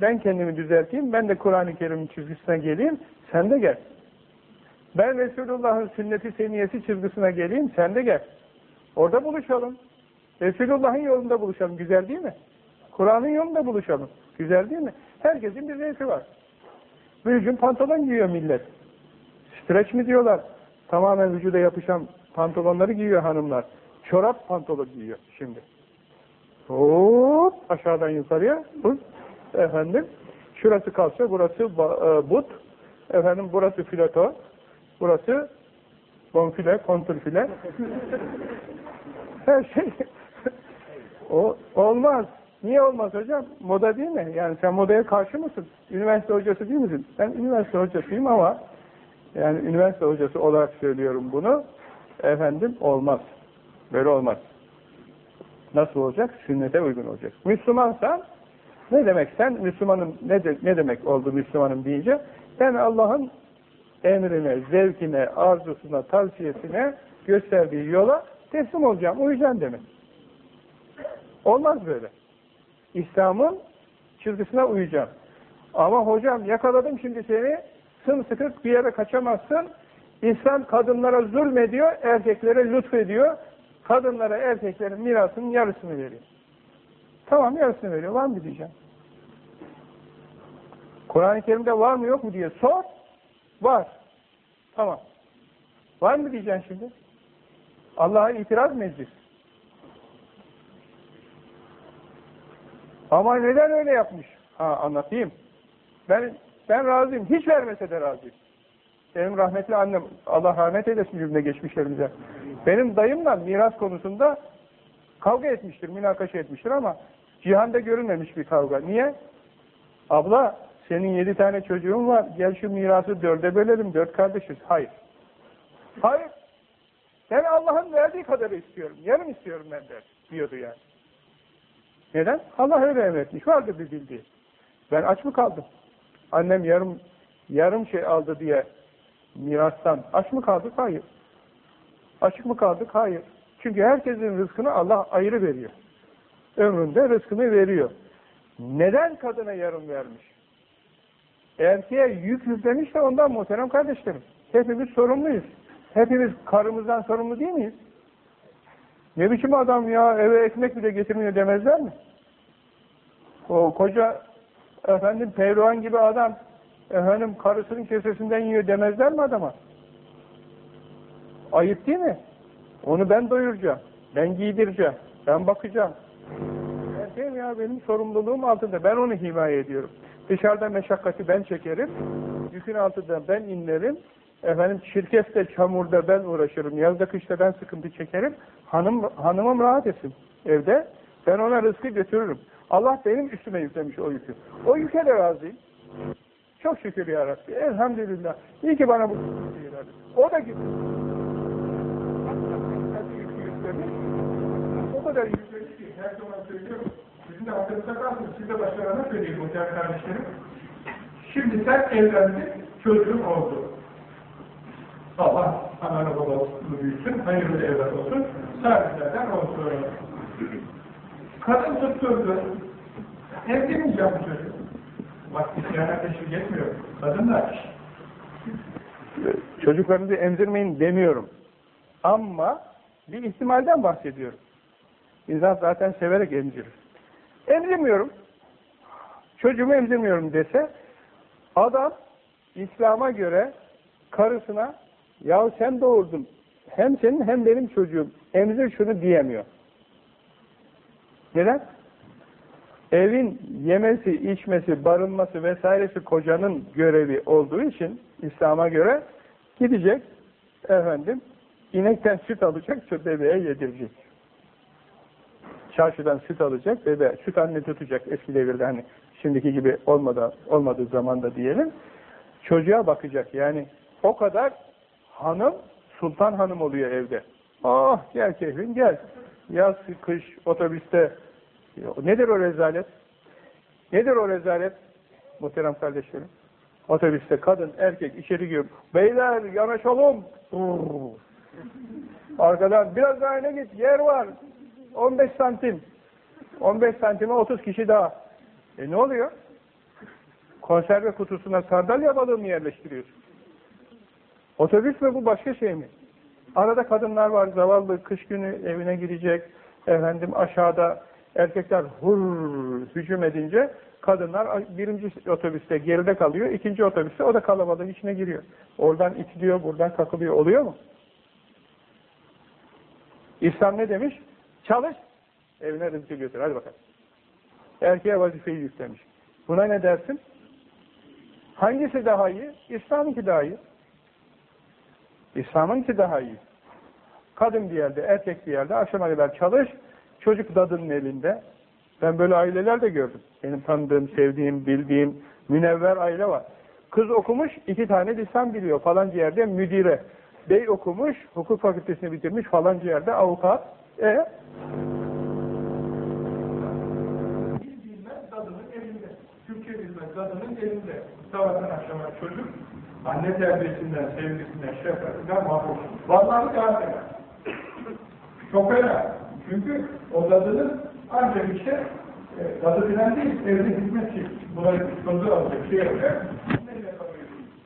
ben kendimi düzelteyim. Ben de Kur'an-ı Kerim'in çizgisine geleyim. Sen de gel. Ben Resulullah'ın sünneti seniyesi çizgisine geleyim. Sen de gel. Orada buluşalım. Resulullah'ın yolunda buluşalım. Güzel değil mi? Kur'an'ın yolunda buluşalım. Güzel değil mi? Herkesin bir zevki var. Bir pantolon giyiyor millet. Streç mi diyorlar? Tamamen vücuda yapışan pantolonları giyiyor hanımlar. Çorap pantolon giyiyor şimdi. Hop aşağıdan yukarıya. Hop, efendim. Şurası kalça, burası e, but. Efendim burası fileto. Burası bonfile, kontrfile. Her şey. o olmaz. Niye olmaz hocam? Moda değil mi? Yani sen modaya karşı mısın? Üniversite hocası değil misin? Ben üniversite hocasıyım ama yani üniversite hocası olarak söylüyorum bunu. Efendim olmaz. Böyle olmaz. Nasıl olacak? Sünnete uygun olacak. Müslümansan ne demek sen Müslümanın ne, de, ne demek oldu Müslümanım deyince ben Allah'ın emrine, zevkine, arzusuna, tavsiyesine gösterdiği yola teslim olacağım, uyacağım demek. Olmaz böyle. İslam'ın çizgisine uyacağım. Ama hocam yakaladım şimdi seni, sımsıkı bir yere kaçamazsın. İslam kadınlara zulmediyor, erkeklere lütfediyor. Kadınlara erkeklerin mirasının yarısını veriyor. Tamam yarısını veriyor. Var mı diyeceğim. Kur'an-ı Kerim'de var mı yok mu diye sor. Var. Tamam. Var mı diyeceksin şimdi? Allah'a itiraz mı edeceksin? Ama neden öyle yapmış? Ha anlatayım. Ben ben razıyım. Hiç vermese de razıyım. Benim rahmetli annem, Allah rahmet eylesin cümle geçmişlerimize. Benim dayımla miras konusunda kavga etmiştir, münakaşa etmiştir ama cihanda görülmemiş bir kavga. Niye? Abla, senin yedi tane çocuğun var, gel şu mirası dörde bölelim, dört kardeşiz. Hayır. Hayır. Ben Allah'ın verdiği kadarı istiyorum, yarım istiyorum ben der, diyordu yani. Neden? Allah öyle emretmiş, vardı bir bildiği. Ben aç mı kaldım? Annem yarım yarım şey aldı diye mirastan aç mı kaldık? Hayır. Açık mı kaldık? Hayır. Çünkü herkesin rızkını Allah ayrı veriyor. Ömründe rızkını veriyor. Neden kadına yarım vermiş? Erkeğe yük yüklemiş de ondan muhterem kardeşlerim. Hepimiz sorumluyuz. Hepimiz karımızdan sorumlu değil miyiz? Ne biçim adam ya eve ekmek bile getirmiyor demezler mi? O koca efendim pehlivan gibi adam efendim karısının kesesinden yiyor demezler mi adama? Ayıp değil mi? Onu ben doyuracağım. Ben giydireceğim. Ben bakacağım. Erkeğim ya benim sorumluluğum altında. Ben onu himaye ediyorum. Dışarıda meşakkati ben çekerim. Yükün altında ben inlerim. Efendim şirkette, çamurda ben uğraşırım. Yazda kışta ben sıkıntı çekerim. Hanım, hanımım rahat etsin evde. Ben ona rızkı götürürüm. Allah benim üstüme yüklemiş o yükü. O yüke de razıyım. Çok şükür ya Rabbi. Elhamdülillah. İyi ki bana bu yükü verdi. O da gibi. O kadar yüklemiş ki her zaman söylüyorum. Sizin de aklınızda kalsın. Siz de başkalarına söyleyin muhtemelen kardeşlerim. Şimdi sen evlendin, çocuğun oldu. Allah ananı babasını büyütsün, hayırlı evlat olsun, sahiplerden olsun. Kadın tutturdu, evlenmeyeceğim çocuk. Bak isyana teşvik etmiyor. Kadınlar. Çocuklarınızı emzirmeyin demiyorum. Ama bir ihtimalden bahsediyorum. İnsan zaten severek emzirir. Emzirmiyorum. Çocuğumu emzirmiyorum dese adam İslam'a göre karısına ya sen doğurdun hem senin hem benim çocuğum emzir şunu diyemiyor. Neden? Evin yemesi, içmesi, barınması vesairesi kocanın görevi olduğu için İslam'a göre gidecek efendim inekten süt alacak, bebeğe yedirecek. Çarşıdan süt alacak, bebeğe süt anne tutacak eski devirde hani şimdiki gibi olmadı, olmadığı zamanda diyelim. Çocuğa bakacak yani o kadar hanım sultan hanım oluyor evde. Ah gel keyfin gel. Yaz, kış, otobüste Nedir o rezalet? Nedir o rezalet? Muhterem kardeşlerim. Otobüste kadın, erkek içeri giriyor. Beyler yanaşalım. Arkadan biraz daha öne git. Yer var. 15 santim. 15 santime 30 kişi daha. E ne oluyor? Konserve kutusuna sardalya balığı mı yerleştiriyorsun? Otobüs mü bu başka şey mi? Arada kadınlar var zavallı kış günü evine girecek. Efendim aşağıda Erkekler hur hücum edince kadınlar birinci otobüste geride kalıyor, ikinci otobüste o da kalabalığın içine giriyor. Oradan itiliyor, buradan kakılıyor. Oluyor mu? İslam ne demiş? Çalış, evine rızkı götür. Hadi bakalım. Erkeğe vazifeyi yüklemiş. Buna ne dersin? Hangisi daha iyi? İslam'ınki daha iyi. İslam'ınki daha iyi. Kadın bir yerde, erkek bir yerde akşama kadar çalış, Çocuk dadının elinde. Ben böyle aileler de gördüm. Benim tanıdığım, sevdiğim, bildiğim münevver aile var. Kız okumuş, iki tane lisan biliyor falan yerde müdire. bey okumuş, hukuk fakültesini bitirmiş falanca yerde avukat. E. Türkçe dadının elinde. Sabahtan akşama çocuk anne terbiyesinden, sevgisinden, şefkatinden mahrum. Vallahi fena. Çok fena. Çünkü o dadının ancak işte e, dadı bilen değil, evde hizmetçi. Bunları çocuğu alacak, şey yapacak.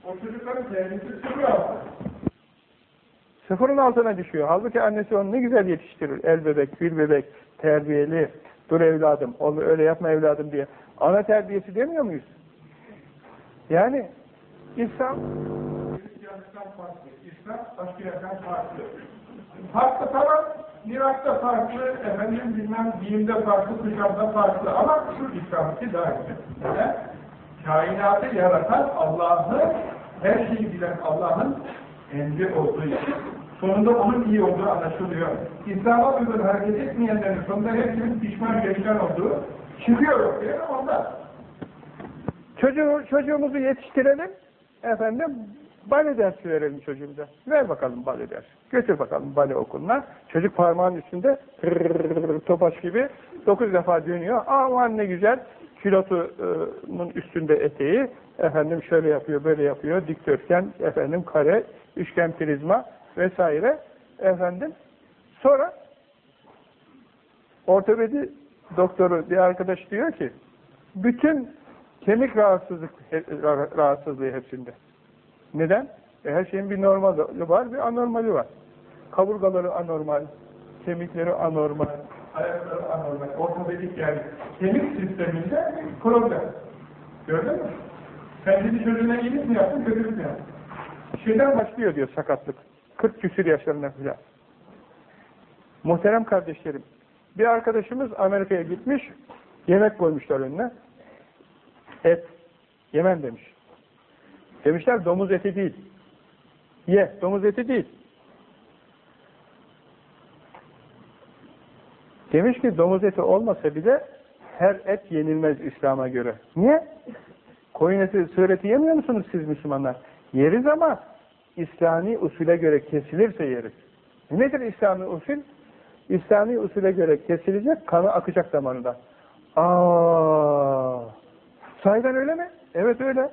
O çocukların terbiyesi sıfır altı. Sıfırın altına düşüyor. Halbuki annesi onu ne güzel yetiştirir. El bebek, gül bebek, terbiyeli, dur evladım, onu öyle yapma evladım diye. Ana terbiyesi demiyor muyuz? Yani İslam İslam başka yerden farklı. Farklı tamam, mirakta farklı, efendim bilmem dinde farklı, kuşamda farklı ama şu daha güzel. Neden? Kainatı yaratan Allah'ı, her şeyi bilen Allah'ın emri olduğu için sonunda onun iyi olduğu anlaşılıyor. İslam'a uygun hareket etmeyenlerin sonunda hepsinin pişman geçen olduğu çıkıyor ortaya ondan. Çocuğu, çocuğumuzu yetiştirelim, efendim, bale dersi verelim çocuğumuza. Ver bakalım bale dersi. Götür bakalım bale okuluna. Çocuk parmağın üstünde topaç gibi dokuz defa dönüyor. Aman ne güzel. Kilotunun üstünde eteği, efendim şöyle yapıyor, böyle yapıyor, dikdörtgen, efendim kare, üçgen prizma vesaire. Efendim, sonra ortopedi doktoru bir arkadaş diyor ki, bütün kemik rahatsızlık rahatsızlığı hepsinde. Neden? E her şeyin bir normali var, bir anormali var. Kaburgaları anormal, kemikleri anormal, ayakları anormal, ortopedik yani kemik sisteminde problem. Gördün mü? Sen dedi çocuğuna iyilik mi yaptın, kötülük mü yaptın? Şeyden başlıyor diyor sakatlık. 40 küsür yaşlarında filan. Muhterem kardeşlerim, bir arkadaşımız Amerika'ya gitmiş, yemek koymuşlar önüne. Et, yemen demiş. Demişler domuz eti değil. Ye, domuz eti değil. Demiş ki domuz eti olmasa bile her et yenilmez İslam'a göre. Niye? Koyun eti, sığır eti yemiyor musunuz siz Müslümanlar? Yeriz ama İslami usule göre kesilirse yeriz. Nedir İslami usul? İslami usule göre kesilecek, kanı akacak damarında. Aa, sahiden öyle mi? Evet öyle.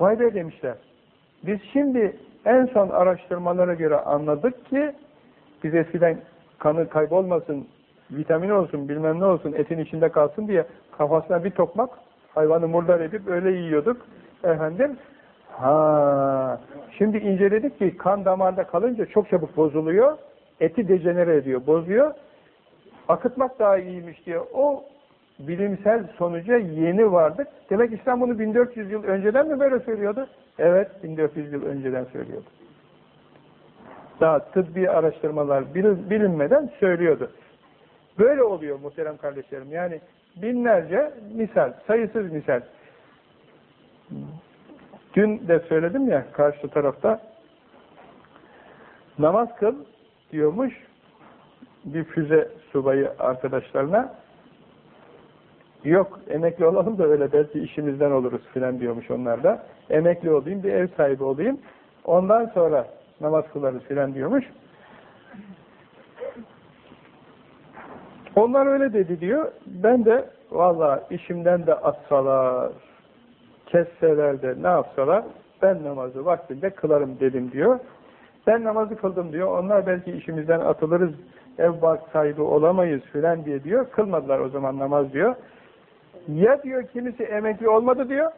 Vay be demişler. Biz şimdi en son araştırmalara göre anladık ki biz eskiden kanı kaybolmasın, vitamin olsun, bilmem ne olsun, etin içinde kalsın diye kafasına bir tokmak hayvanı murdar edip öyle yiyorduk. Efendim, ha, şimdi inceledik ki kan damarda kalınca çok çabuk bozuluyor, eti dejenere ediyor, bozuyor. Akıtmak daha iyiymiş diye o bilimsel sonuca yeni vardık. Demek İslam bunu 1400 yıl önceden mi böyle söylüyordu? Evet, 1400 yıl önceden söylüyordu. Daha tıbbi araştırmalar bilinmeden söylüyordu. Böyle oluyor muhterem kardeşlerim. Yani binlerce misal, sayısız misal. Dün de söyledim ya karşı tarafta namaz kıl diyormuş bir füze subayı arkadaşlarına Yok emekli olalım da öyle belki işimizden oluruz filan diyormuş onlar da. Emekli olayım bir ev sahibi olayım. Ondan sonra namaz kılarız filan diyormuş. Onlar öyle dedi diyor. Ben de valla işimden de atsalar, kesseler de ne yapsalar ben namazı vaktinde kılarım dedim diyor. Ben namazı kıldım diyor. Onlar belki işimizden atılırız, ev bark sahibi olamayız filan diye diyor. Kılmadılar o zaman namaz diyor. Ya diyor kimisi emekli olmadı diyor.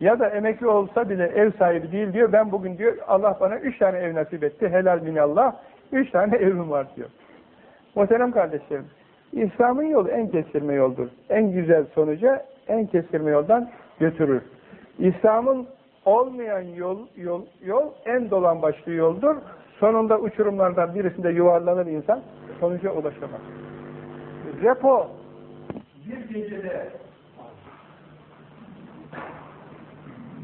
Ya da emekli olsa bile ev sahibi değil diyor. Ben bugün diyor Allah bana üç tane ev nasip etti. Helal minallah. Üç tane [LAUGHS] evim var diyor. Muhterem kardeşlerim. İslam'ın yolu en kestirme yoldur. En güzel sonuca en kestirme yoldan götürür. İslam'ın olmayan yol, yol, yol en dolan başlı yoldur. Sonunda uçurumlardan birisinde yuvarlanır insan, sonuca ulaşamaz. Repo bir gecede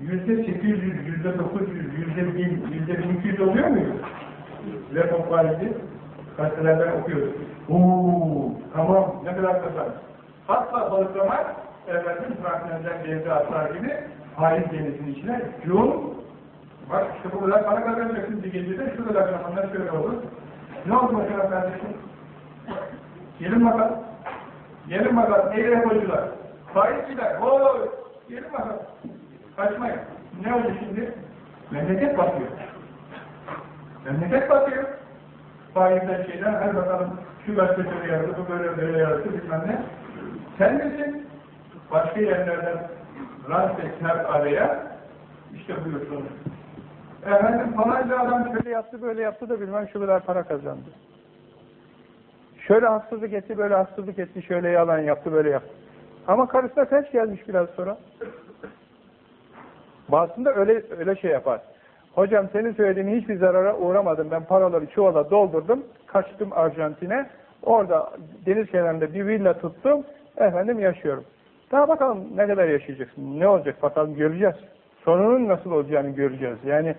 yüzde sekiz yüz, yüzde dokuz yüz, yüzde bin, yüzde bin iki yüz oluyor muydu? Repo faizi gazetelerden okuyoruz. Uuu, tamam, ne kadar kazan. Hatta balıklamak, efendim, Franklin'den devre atlar gibi faiz denizinin içine cum Bak işte bu kadar para kazanacaksın bir gecede, şu kadar zamanlar şöyle olur. Ne oldu mesela kardeşim? Gelin bakalım. Gelin bakalım, ey repocular. Faizciler, ooo! Gelin bakalım. Kaçmayın. Ne oldu şimdi? Memleket batıyor. Memleket batıyor. Faizden şeyden, her bakalım şu gazete şöyle yazdı, bu böyle böyle yazdı, bilmem ne. Sen misin? Başka yerlerden rant et her araya, işte buyursun. Efendim falanca adam Şöyle yaptı böyle yaptı da bilmem şu kadar para kazandı. Şöyle haksızlık etti böyle haksızlık etti şöyle yalan yaptı böyle yaptı. Ama karısına felç gelmiş biraz sonra. Bazısında öyle öyle şey yapar. Hocam senin söylediğin hiçbir zarara uğramadım. Ben paraları çuvala doldurdum. Kaçtım Arjantin'e. Orada deniz kenarında bir villa tuttum. Efendim yaşıyorum. Daha bakalım ne kadar yaşayacaksın. Ne olacak bakalım göreceğiz. Sonunun nasıl olacağını göreceğiz. Yani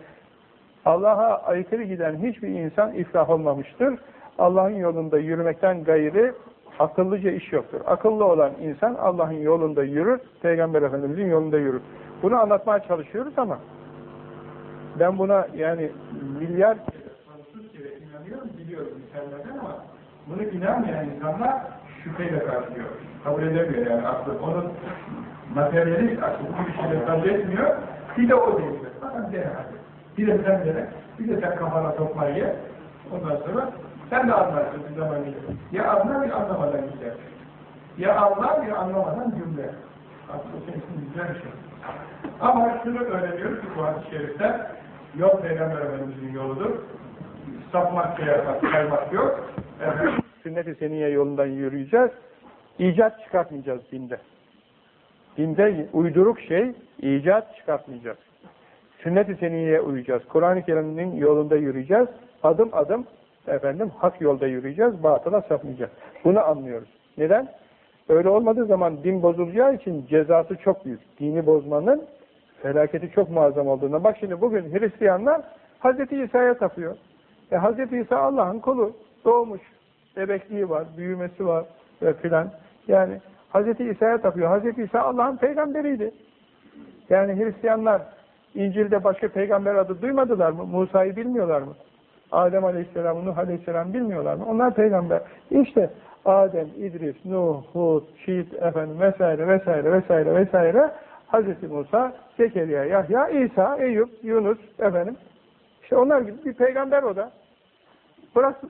Allah'a aykırı giden hiçbir insan iflah olmamıştır. Allah'ın yolunda yürümekten gayri akıllıca iş yoktur. Akıllı olan insan Allah'ın yolunda yürür, Peygamber Efendimiz'in yolunda yürür. Bunu anlatmaya çalışıyoruz ama ben buna yani milyar sonsuz kere inanıyorum, biliyorum insanlardan ama bunu inanmayan insanlar şüpheyle karşılıyor. Kabul edemiyor yani aklı. Onun materyalist aklı bu işleri kabul etmiyor. Bir de o değil. Bakın dene hadi. Bir de sen dene. Bir de sen kafana sokmayı. Ondan sonra sen de anlarsın bir zaman gelir. Ya anlar ya anlamadan gider. Ya anlar ya anlamadan cümle. Aslında için güzel bir şey. Ama şunu öğreniyoruz ki bu hadis-i şerifte yol Peygamber Efendimiz'in yoludur. Sapmak, şey yapmak, kaymak yok. Efendim, sünnet-i seniyye yolundan yürüyeceğiz. İcat çıkartmayacağız dinde. Dinde uyduruk şey, icat çıkartmayacağız. Sünnet-i seniyyeye uyacağız. Kur'an-ı Kerim'in yolunda yürüyeceğiz. Adım adım efendim hak yolda yürüyeceğiz. Batıla sapmayacağız. Bunu anlıyoruz. Neden? Öyle olmadığı zaman din bozulacağı için cezası çok büyük. Dini bozmanın felaketi çok muazzam olduğuna. Bak şimdi bugün Hristiyanlar Hz. İsa'ya tapıyor. E Hz. İsa Allah'ın kulu. Doğmuş. Bebekliği var, büyümesi var ve filan. Yani Hz. İsa'ya tapıyor. Hz. İsa Allah'ın peygamberiydi. Yani Hristiyanlar İncil'de başka peygamber adı duymadılar mı? Musa'yı bilmiyorlar mı? Adem Aleyhisselam, Nuh Aleyhisselam bilmiyorlar mı? Onlar peygamber. İşte Adem, İdris, Nuh, Hud, Şiit, efendim vesaire vesaire vesaire vesaire Hz. Musa, Zekeriya, Yahya, İsa, Eyüp, Yunus efendim. İşte onlar gibi bir peygamber o da. Bırak